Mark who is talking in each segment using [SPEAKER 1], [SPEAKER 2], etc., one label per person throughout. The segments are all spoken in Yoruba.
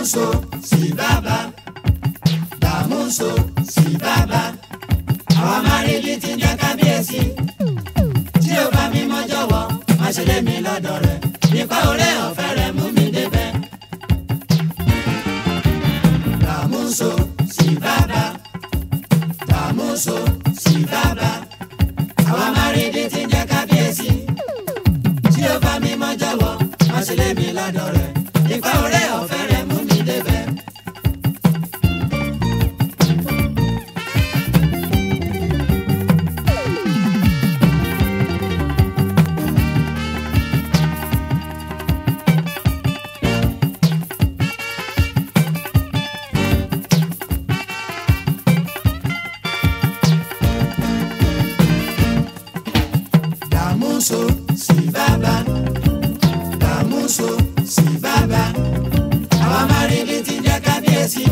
[SPEAKER 1] Damuso si baba, Damuso sí bàbá àwa máa rí ibi tí ń jẹ́ kábíyèsí tí ó bá mi mọ́ jọ̀wọ́ mi lọ́dọ̀ rẹ̀ nípa ọ̀rẹ́ ọ̀fẹ́ rẹ̀ mú mi débẹ̀. Damuso sí bàbá Damuso sí bàbá àwa máa rí ibi tí ń jẹ́ kábíyèsí tí ó bá mi mọ́ jọ̀wọ́ mi lọ́dọ̀ ṣoṣo sí bàbá àwa máa rí ibi tí jẹ́ kábíyèsí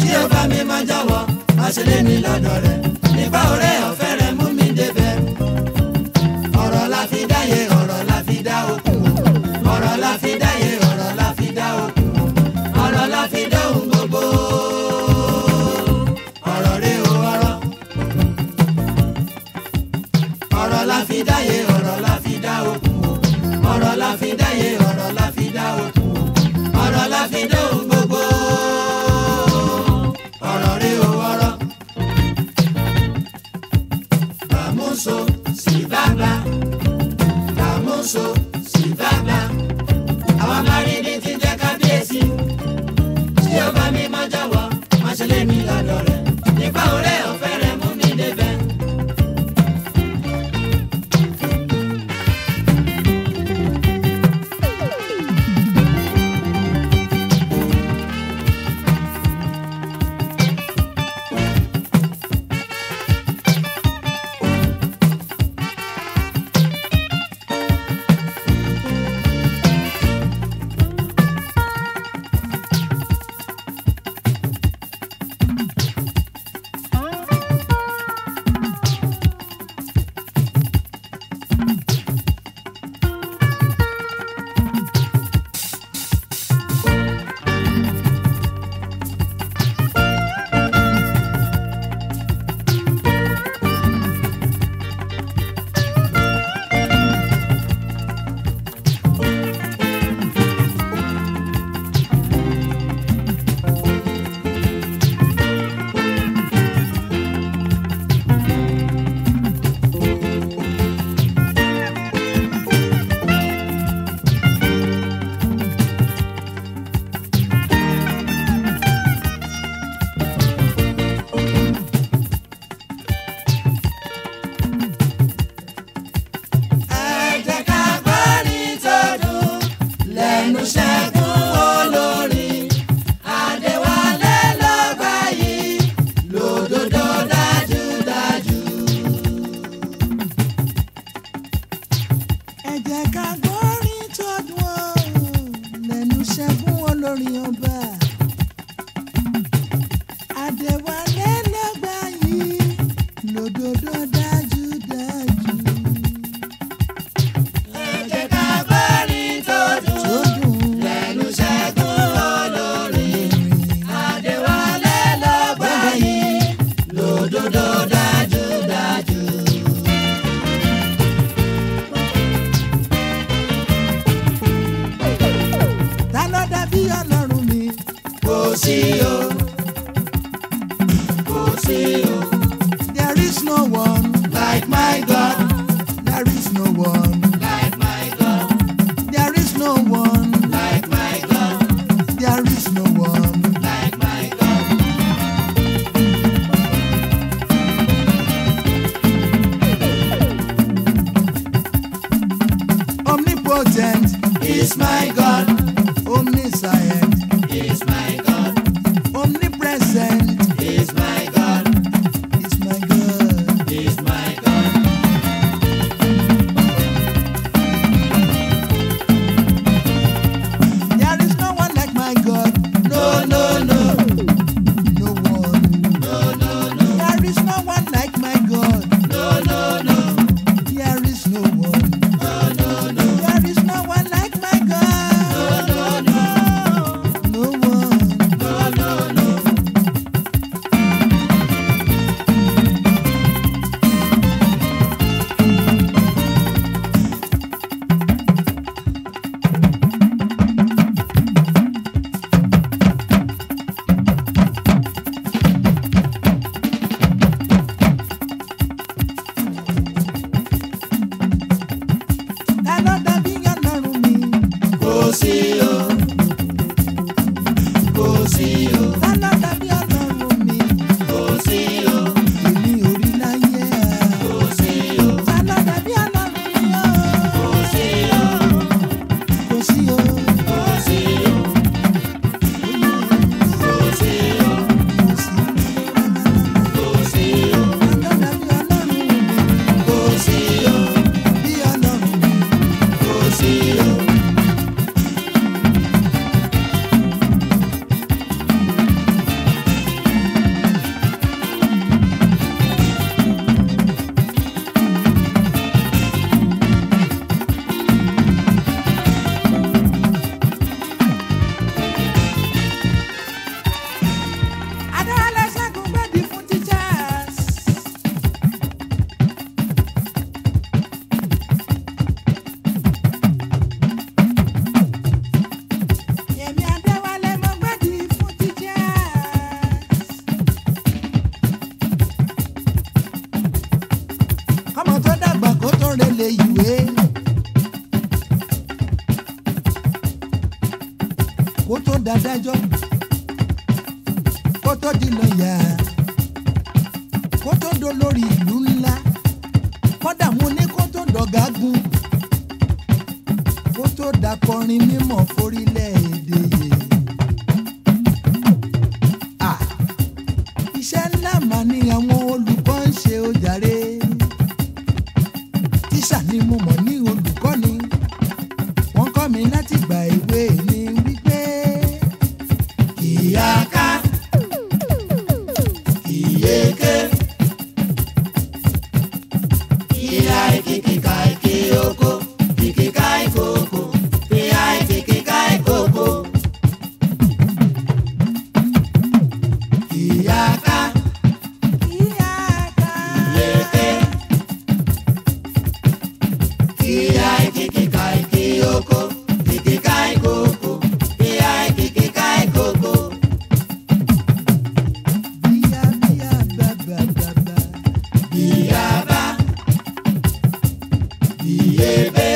[SPEAKER 1] tí ó bá mi máa jọ̀wọ́ má mi lọ́dọ̀ rẹ̀ nípa ọ̀rẹ́ ọ̀fẹ́. vida.
[SPEAKER 2] dolórí ìlú ńlá kọ́dà mo ní kó tó dọ̀gágun kó tó dàkọrin mímọ̀ forílẹ̀ èdè yìí.
[SPEAKER 1] 開きピカイキ横 viver.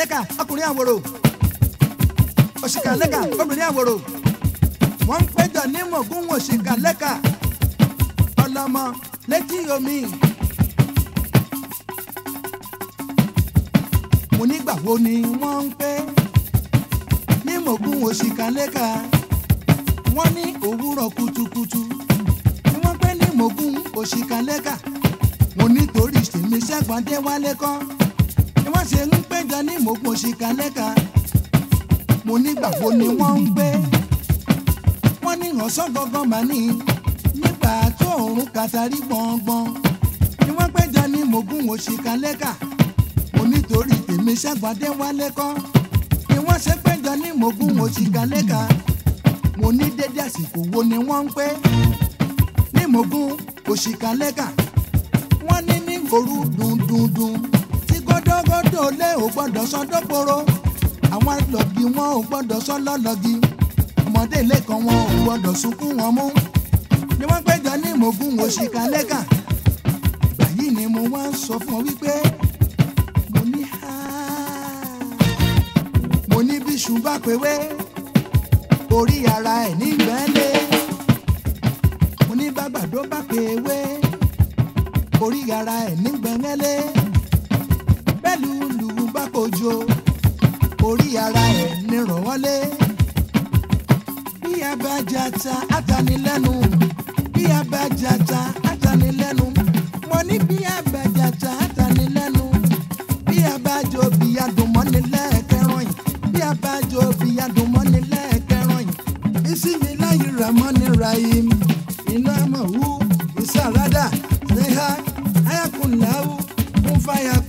[SPEAKER 2] lẹ́kà ọkùnrin àwòrò òṣìkà lẹ́kà obìnrin àwòrò wọ́n ń péjọ ní mọ̀gún òṣìkà lẹ́kà ọlọ́mọ létí omi. mo nígbà wo ni wọ́n ń pé ní mọ̀gún òṣìkà lẹ́kà wọ́n ní òwúrọ̀ kùtùkùtù ni wọ́n pé ní mọ̀gún òṣìkà lẹ́kà mo nítorí sèmi sẹ́gbọ̀n dé wálé kan wọ́n ṣe ń péjọ ní mòpò ṣìkàlẹ́ka mo nígbàgbó ni wọ́n ń gbé wọ́n ní ìrànṣọ́ gangan mà ní nígbà tó òórùn kàtàrí gbọ̀ngbọ̀n ni wọ́n péjọ ní mògùn òṣìkàlẹ́ka mo nítorí èmi ṣàgbàdé wálé kọ́ ni wọ́n ṣe péjọ ní mògùn òṣìkàlẹ́ka mo ní dédé àsìkò wo ni wọ́n ń pé ní mògùn òṣìkàlẹ́ka wọ́n ní ní òru dùndùndùn dógódó lé ò gbọ́dọ̀ sọ dóporo àwọn lọ́gì wọn ò gbọ́dọ̀ sọ lọ́lọ́gì ọmọdé lẹ́kọ̀ọ́ wọn ò gbọ́dọ̀ sunkún wọn mú ni wọ́n péjọ ní mògùn òṣìkà lẹ́kà báyìí ni mo wá ń sọ fún ọ wípé mo ní ha mo ní bí ṣùgbọ́n pèwé orí ara ẹ̀ nígbẹ́lẹ́ mo ní bàbàdo bá pèwé orí ara ẹ̀ nígbẹ́lẹ́ lùlù bá kojú orí ara ẹ̀ nírànwọ́lé bí a bá jata atanilẹ́nu bí a bá jata atanilẹ́nu mo ní bí a bá jata atanilẹ́nu bí a bá jọ bí a dùn mọ́ni lẹ́ẹ̀kẹ́rọ̀ yìí bí a bí a lẹ́ẹ̀kẹ́rọ̀ yìí isi mi láyé ramọ́ni rahim iná mọ̀wú ìsàràdà ṣẹ́há ayakùnláwù kún fáyà.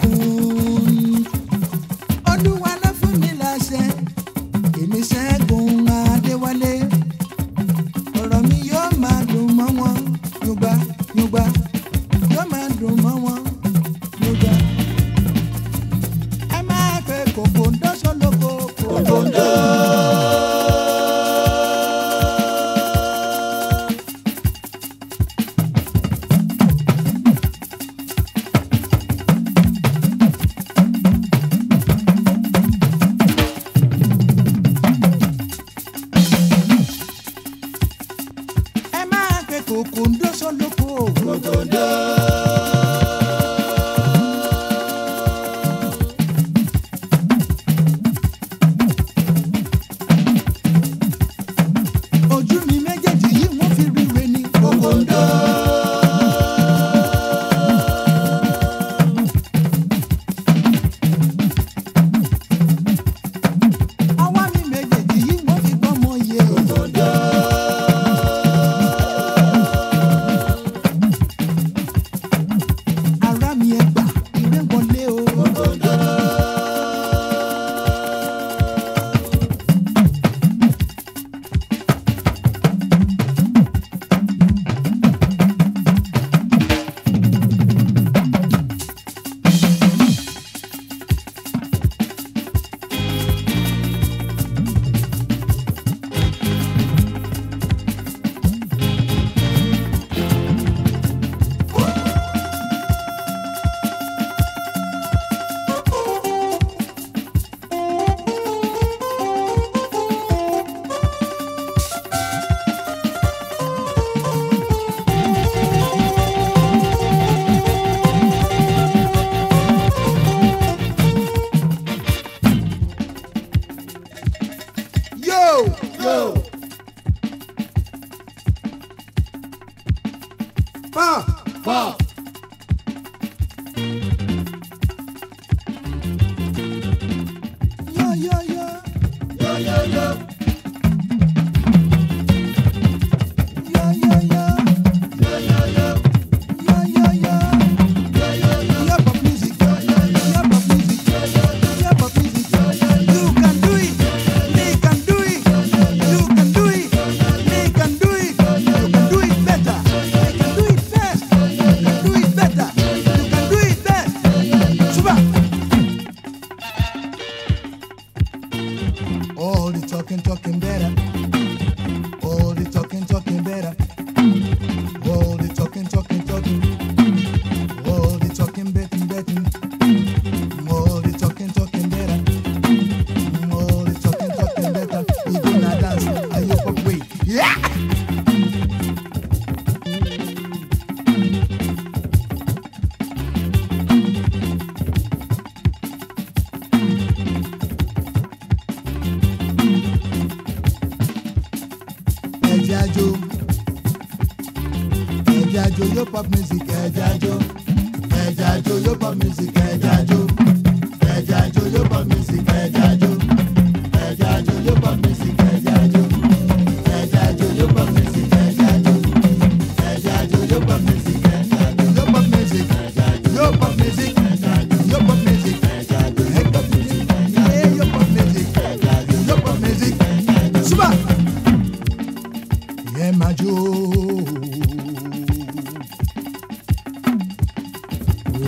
[SPEAKER 2] my Mama. ẹ̀jájó yóò pop music ẹ̀jájó ẹ̀jájó yóò pop music ẹ̀jájó ẹ̀jájó yóò pop music ẹ̀jájó.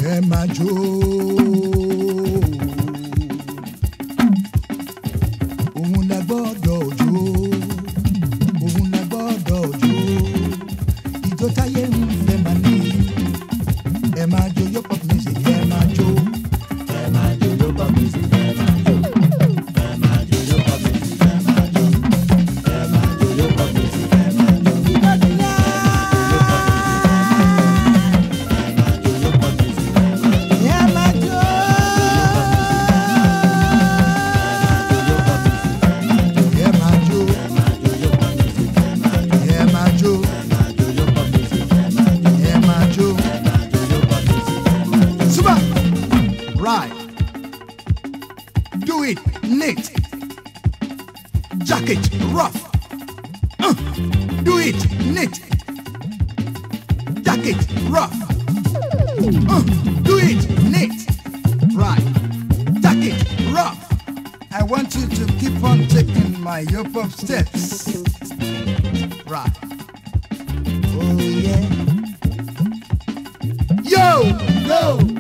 [SPEAKER 2] ẹ máa jó. I want you to keep on taking my of steps.
[SPEAKER 1] Right. Oh yeah. Yo, go.